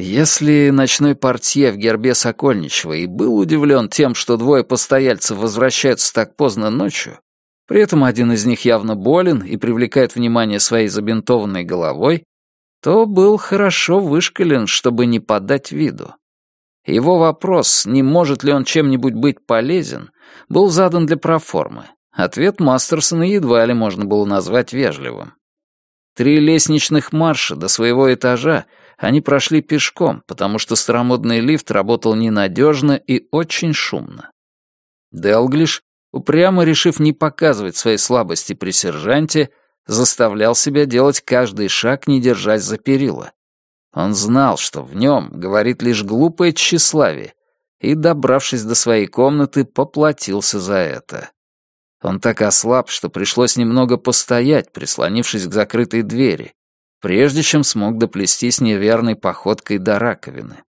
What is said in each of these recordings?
Если ночной портье в гербе Сокольничего и был удивлен тем, что двое постояльцев возвращаются так поздно ночью, при этом один из них явно болен и привлекает внимание своей забинтованной головой, то был хорошо вышкален, чтобы не подать виду. Его вопрос, не может ли он чем-нибудь быть полезен, был задан для проформы. Ответ Мастерсона едва ли можно было назвать вежливым. Три лестничных марша до своего этажа они прошли пешком, потому что старомодный лифт работал ненадежно и очень шумно. Делглиш, упрямо решив не показывать своей слабости при сержанте, заставлял себя делать каждый шаг, не держась за перила. Он знал, что в нем говорит лишь глупое тщеславие, и, добравшись до своей комнаты, поплатился за это. Он так ослаб, что пришлось немного постоять, прислонившись к закрытой двери, прежде чем смог доплестись неверной походкой до раковины.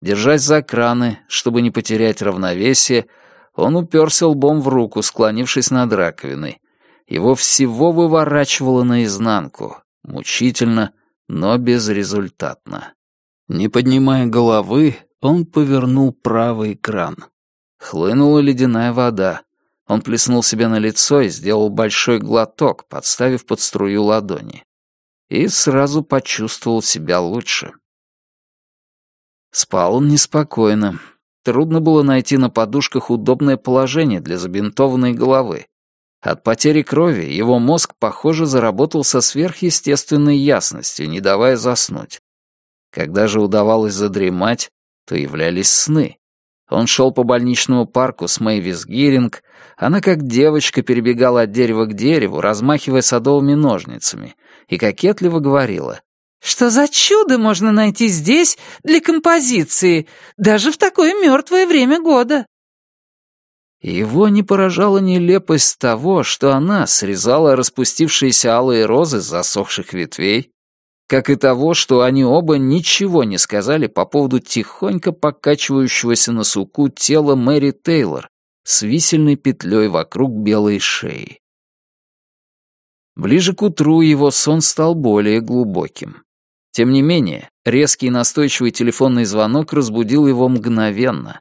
Держась за краны, чтобы не потерять равновесие, он уперся лбом в руку, склонившись над раковиной. Его всего выворачивало наизнанку, мучительно, но безрезультатно. Не поднимая головы, он повернул правый кран. Хлынула ледяная вода. Он плеснул себе на лицо и сделал большой глоток, подставив под струю ладони и сразу почувствовал себя лучше. Спал он неспокойно. Трудно было найти на подушках удобное положение для забинтованной головы. От потери крови его мозг, похоже, заработал со сверхъестественной ясностью, не давая заснуть. Когда же удавалось задремать, то являлись сны. Он шел по больничному парку с Мэйвис Гиринг, она как девочка перебегала от дерева к дереву, размахивая садовыми ножницами, и кокетливо говорила. «Что за чудо можно найти здесь для композиции, даже в такое мертвое время года?» Его не поражала нелепость того, что она срезала распустившиеся алые розы с засохших ветвей, как и того, что они оба ничего не сказали по поводу тихонько покачивающегося на суку тела Мэри Тейлор с висельной петлей вокруг белой шеи. Ближе к утру его сон стал более глубоким. Тем не менее, резкий и настойчивый телефонный звонок разбудил его мгновенно.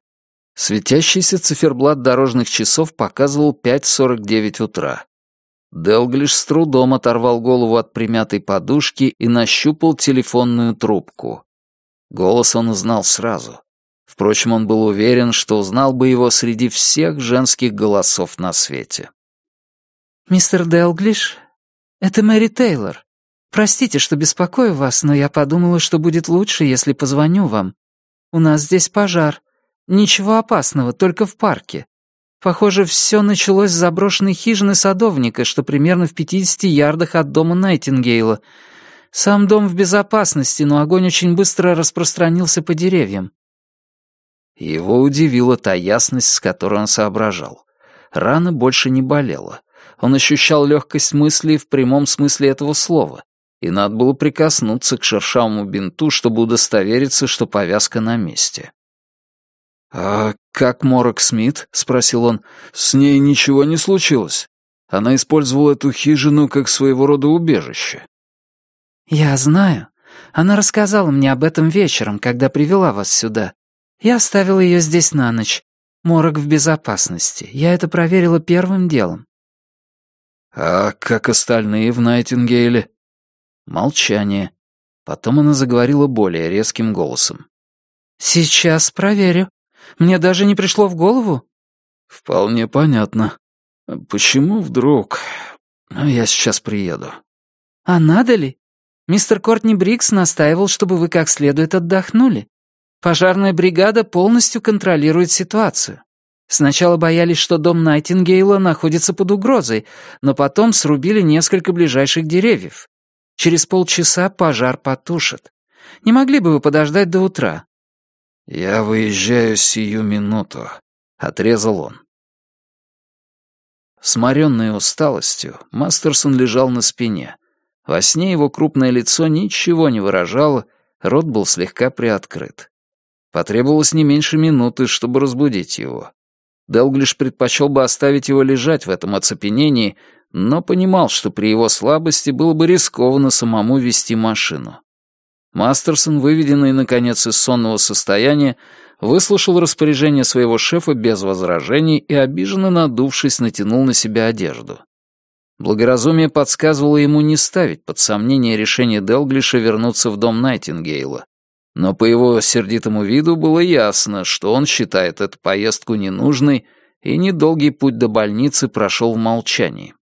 Светящийся циферблат дорожных часов показывал 5.49 утра. Делглиш с трудом оторвал голову от примятой подушки и нащупал телефонную трубку. Голос он узнал сразу. Впрочем, он был уверен, что узнал бы его среди всех женских голосов на свете. «Мистер Делглиш, это Мэри Тейлор. Простите, что беспокою вас, но я подумала, что будет лучше, если позвоню вам. У нас здесь пожар. Ничего опасного, только в парке. Похоже, все началось с заброшенной хижины садовника, что примерно в 50 ярдах от дома Найтингейла. Сам дом в безопасности, но огонь очень быстро распространился по деревьям. Его удивила та ясность, с которой он соображал. Рана больше не болела. Он ощущал легкость мысли в прямом смысле этого слова, и надо было прикоснуться к шершавому бинту, чтобы удостовериться, что повязка на месте. «А как Морок Смит?» — спросил он. «С ней ничего не случилось. Она использовала эту хижину как своего рода убежище». «Я знаю. Она рассказала мне об этом вечером, когда привела вас сюда. Я оставила ее здесь на ночь. Морок в безопасности. Я это проверила первым делом. «А как остальные в Найтингейле?» Молчание. Потом она заговорила более резким голосом. «Сейчас проверю. Мне даже не пришло в голову». «Вполне понятно. Почему вдруг? Ну, я сейчас приеду». «А надо ли? Мистер Кортни Брикс настаивал, чтобы вы как следует отдохнули. Пожарная бригада полностью контролирует ситуацию. Сначала боялись, что дом Найтингейла находится под угрозой, но потом срубили несколько ближайших деревьев. Через полчаса пожар потушат. Не могли бы вы подождать до утра?» «Я выезжаю сию минуту», — отрезал он. Сморенный усталостью, Мастерсон лежал на спине. Во сне его крупное лицо ничего не выражало, рот был слегка приоткрыт. Потребовалось не меньше минуты, чтобы разбудить его. Делглиш предпочел бы оставить его лежать в этом оцепенении, но понимал, что при его слабости было бы рискованно самому вести машину. Мастерсон, выведенный, наконец, из сонного состояния, выслушал распоряжение своего шефа без возражений и, обиженно надувшись, натянул на себя одежду. Благоразумие подсказывало ему не ставить под сомнение решение Делглиша вернуться в дом Найтингейла. Но по его сердитому виду было ясно, что он считает эту поездку ненужной, и недолгий путь до больницы прошел в молчании.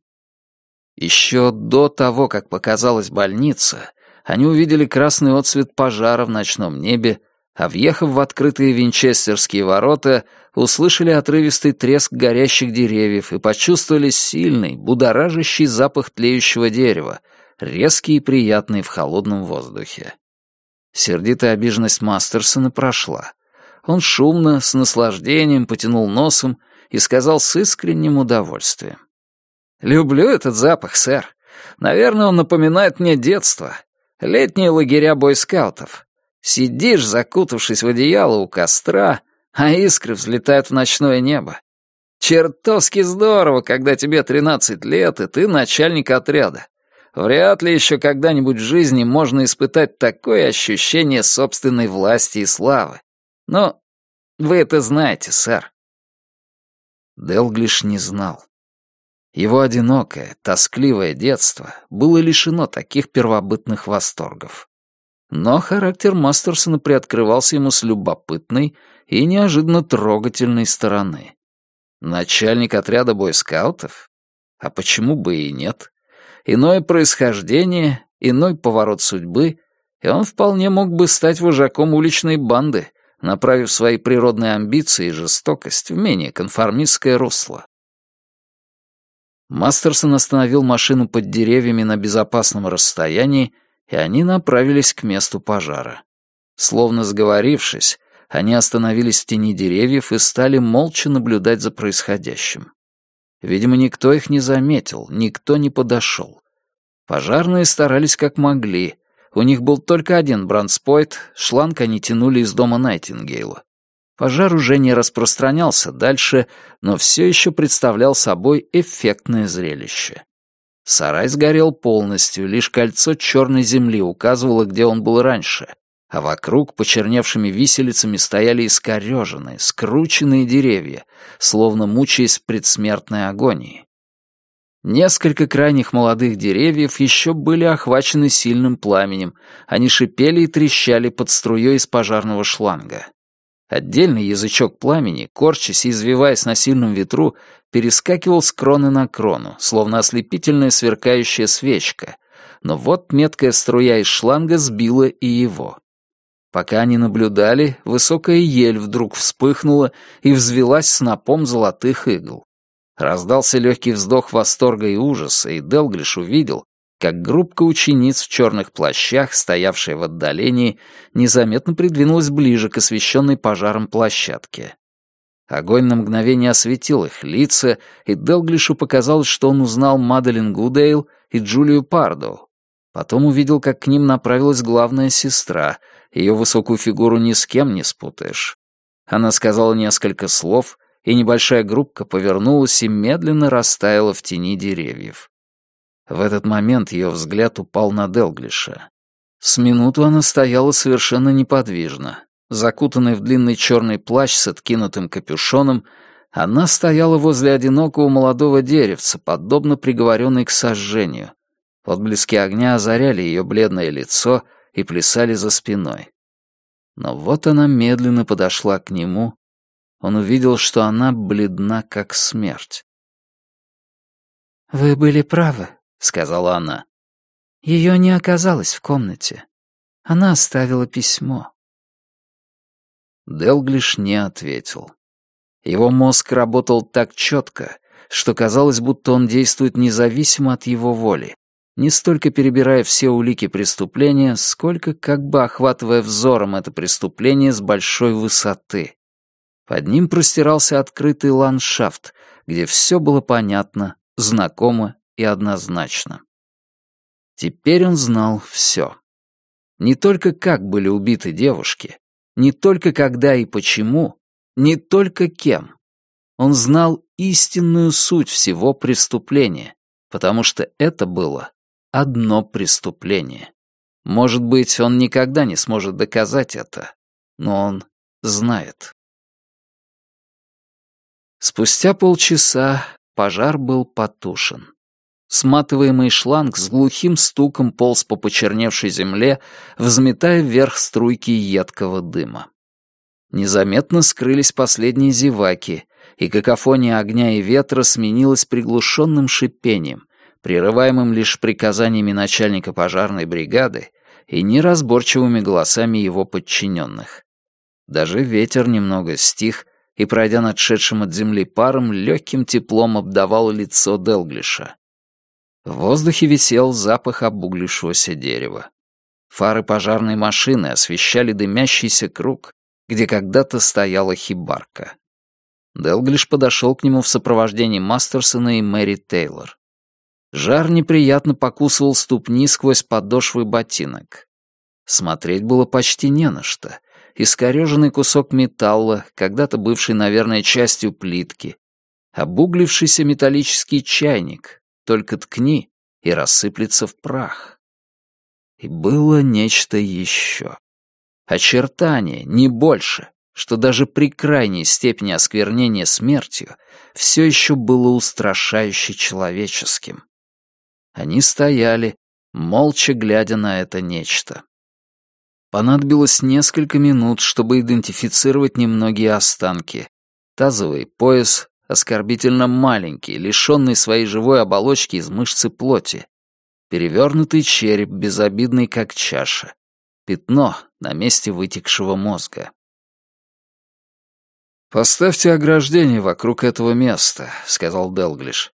Еще до того, как показалась больница, они увидели красный отсвет пожара в ночном небе, а въехав в открытые винчестерские ворота, услышали отрывистый треск горящих деревьев и почувствовали сильный, будоражащий запах тлеющего дерева, резкий и приятный в холодном воздухе. Сердитая обиженность Мастерсона прошла. Он шумно, с наслаждением потянул носом и сказал с искренним удовольствием. «Люблю этот запах, сэр. Наверное, он напоминает мне детство. Летние лагеря бойскаутов. Сидишь, закутавшись в одеяло у костра, а искры взлетают в ночное небо. Чертовски здорово, когда тебе 13 лет, и ты начальник отряда. Вряд ли еще когда-нибудь в жизни можно испытать такое ощущение собственной власти и славы. Но вы это знаете, сэр. Делглиш не знал. Его одинокое, тоскливое детство было лишено таких первобытных восторгов. Но характер Мастерсона приоткрывался ему с любопытной и неожиданно трогательной стороны. Начальник отряда бойскаутов? А почему бы и нет? Иное происхождение, иной поворот судьбы, и он вполне мог бы стать вожаком уличной банды, направив свои природные амбиции и жестокость в менее конформистское русло. Мастерсон остановил машину под деревьями на безопасном расстоянии и они направились к месту пожара. Словно сговорившись, они остановились в тени деревьев и стали молча наблюдать за происходящим. Видимо, никто их не заметил, никто не подошел. Пожарные старались как могли. У них был только один бранспойт, шланг они тянули из дома Найтингейла. Пожар уже не распространялся дальше, но все еще представлял собой эффектное зрелище. Сарай сгорел полностью, лишь кольцо черной земли указывало, где он был раньше, а вокруг почерневшими виселицами стояли искореженные, скрученные деревья, словно мучаясь предсмертной агонии. Несколько крайних молодых деревьев еще были охвачены сильным пламенем, они шипели и трещали под струей из пожарного шланга. Отдельный язычок пламени, корчась и извиваясь на сильном ветру, перескакивал с кроны на крону, словно ослепительная сверкающая свечка, но вот меткая струя из шланга сбила и его. Пока они наблюдали, высокая ель вдруг вспыхнула и взвелась снопом золотых игл. Раздался легкий вздох восторга и ужаса, и Делглиш увидел, как группка учениц в черных плащах, стоявшая в отдалении, незаметно придвинулась ближе к освещенной пожаром площадке. Огонь на мгновение осветил их лица, и Делглишу показалось, что он узнал Маделин Гудейл и Джулию Пардоу. Потом увидел, как к ним направилась главная сестра, ее высокую фигуру ни с кем не спутаешь. Она сказала несколько слов, и небольшая группка повернулась и медленно растаяла в тени деревьев. В этот момент ее взгляд упал на Делглиша. С минуту она стояла совершенно неподвижно. Закутанная в длинный черный плащ с откинутым капюшоном, она стояла возле одинокого молодого деревца, подобно приговоренной к сожжению. Отблески огня озаряли ее бледное лицо и плясали за спиной. Но вот она медленно подошла к нему. Он увидел, что она бледна, как смерть. «Вы были правы», — сказала она. Ее не оказалось в комнате. Она оставила письмо. Делглиш не ответил. Его мозг работал так четко, что казалось, будто он действует независимо от его воли, не столько перебирая все улики преступления, сколько как бы охватывая взором это преступление с большой высоты. Под ним простирался открытый ландшафт, где все было понятно, знакомо и однозначно. Теперь он знал все. Не только как были убиты девушки, не только когда и почему, не только кем. Он знал истинную суть всего преступления, потому что это было одно преступление. Может быть, он никогда не сможет доказать это, но он знает. Спустя полчаса пожар был потушен. Сматываемый шланг с глухим стуком полз по почерневшей земле, взметая вверх струйки едкого дыма. Незаметно скрылись последние зеваки, и какофония огня и ветра сменилась приглушенным шипением, прерываемым лишь приказаниями начальника пожарной бригады и неразборчивыми голосами его подчиненных. Даже ветер немного стих, и, пройдя над шедшим от земли паром, легким теплом обдавал лицо Делглиша. В воздухе висел запах обуглившегося дерева. Фары пожарной машины освещали дымящийся круг, где когда-то стояла хибарка. Делглиш подошел к нему в сопровождении Мастерсона и Мэри Тейлор. Жар неприятно покусывал ступни сквозь подошвы ботинок. Смотреть было почти не на что. Искореженный кусок металла, когда-то бывший, наверное, частью плитки, обуглившийся металлический чайник, только ткни и рассыплется в прах. И было нечто еще. Очертание, не больше, что даже при крайней степени осквернения смертью все еще было устрашающе человеческим. Они стояли, молча глядя на это нечто. Понадобилось несколько минут, чтобы идентифицировать немногие останки. Тазовый пояс, оскорбительно маленький, лишенный своей живой оболочки из мышцы плоти. Перевернутый череп, безобидный как чаша. Пятно на месте вытекшего мозга. «Поставьте ограждение вокруг этого места», — сказал Делглиш.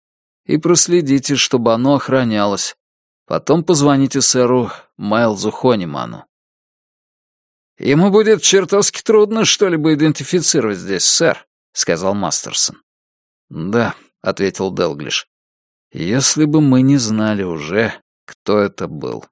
«И проследите, чтобы оно охранялось. Потом позвоните сэру Майлзу Хониману». «Ему будет чертовски трудно что-либо идентифицировать здесь, сэр», — сказал Мастерсон. «Да», — ответил Делглиш. «Если бы мы не знали уже, кто это был».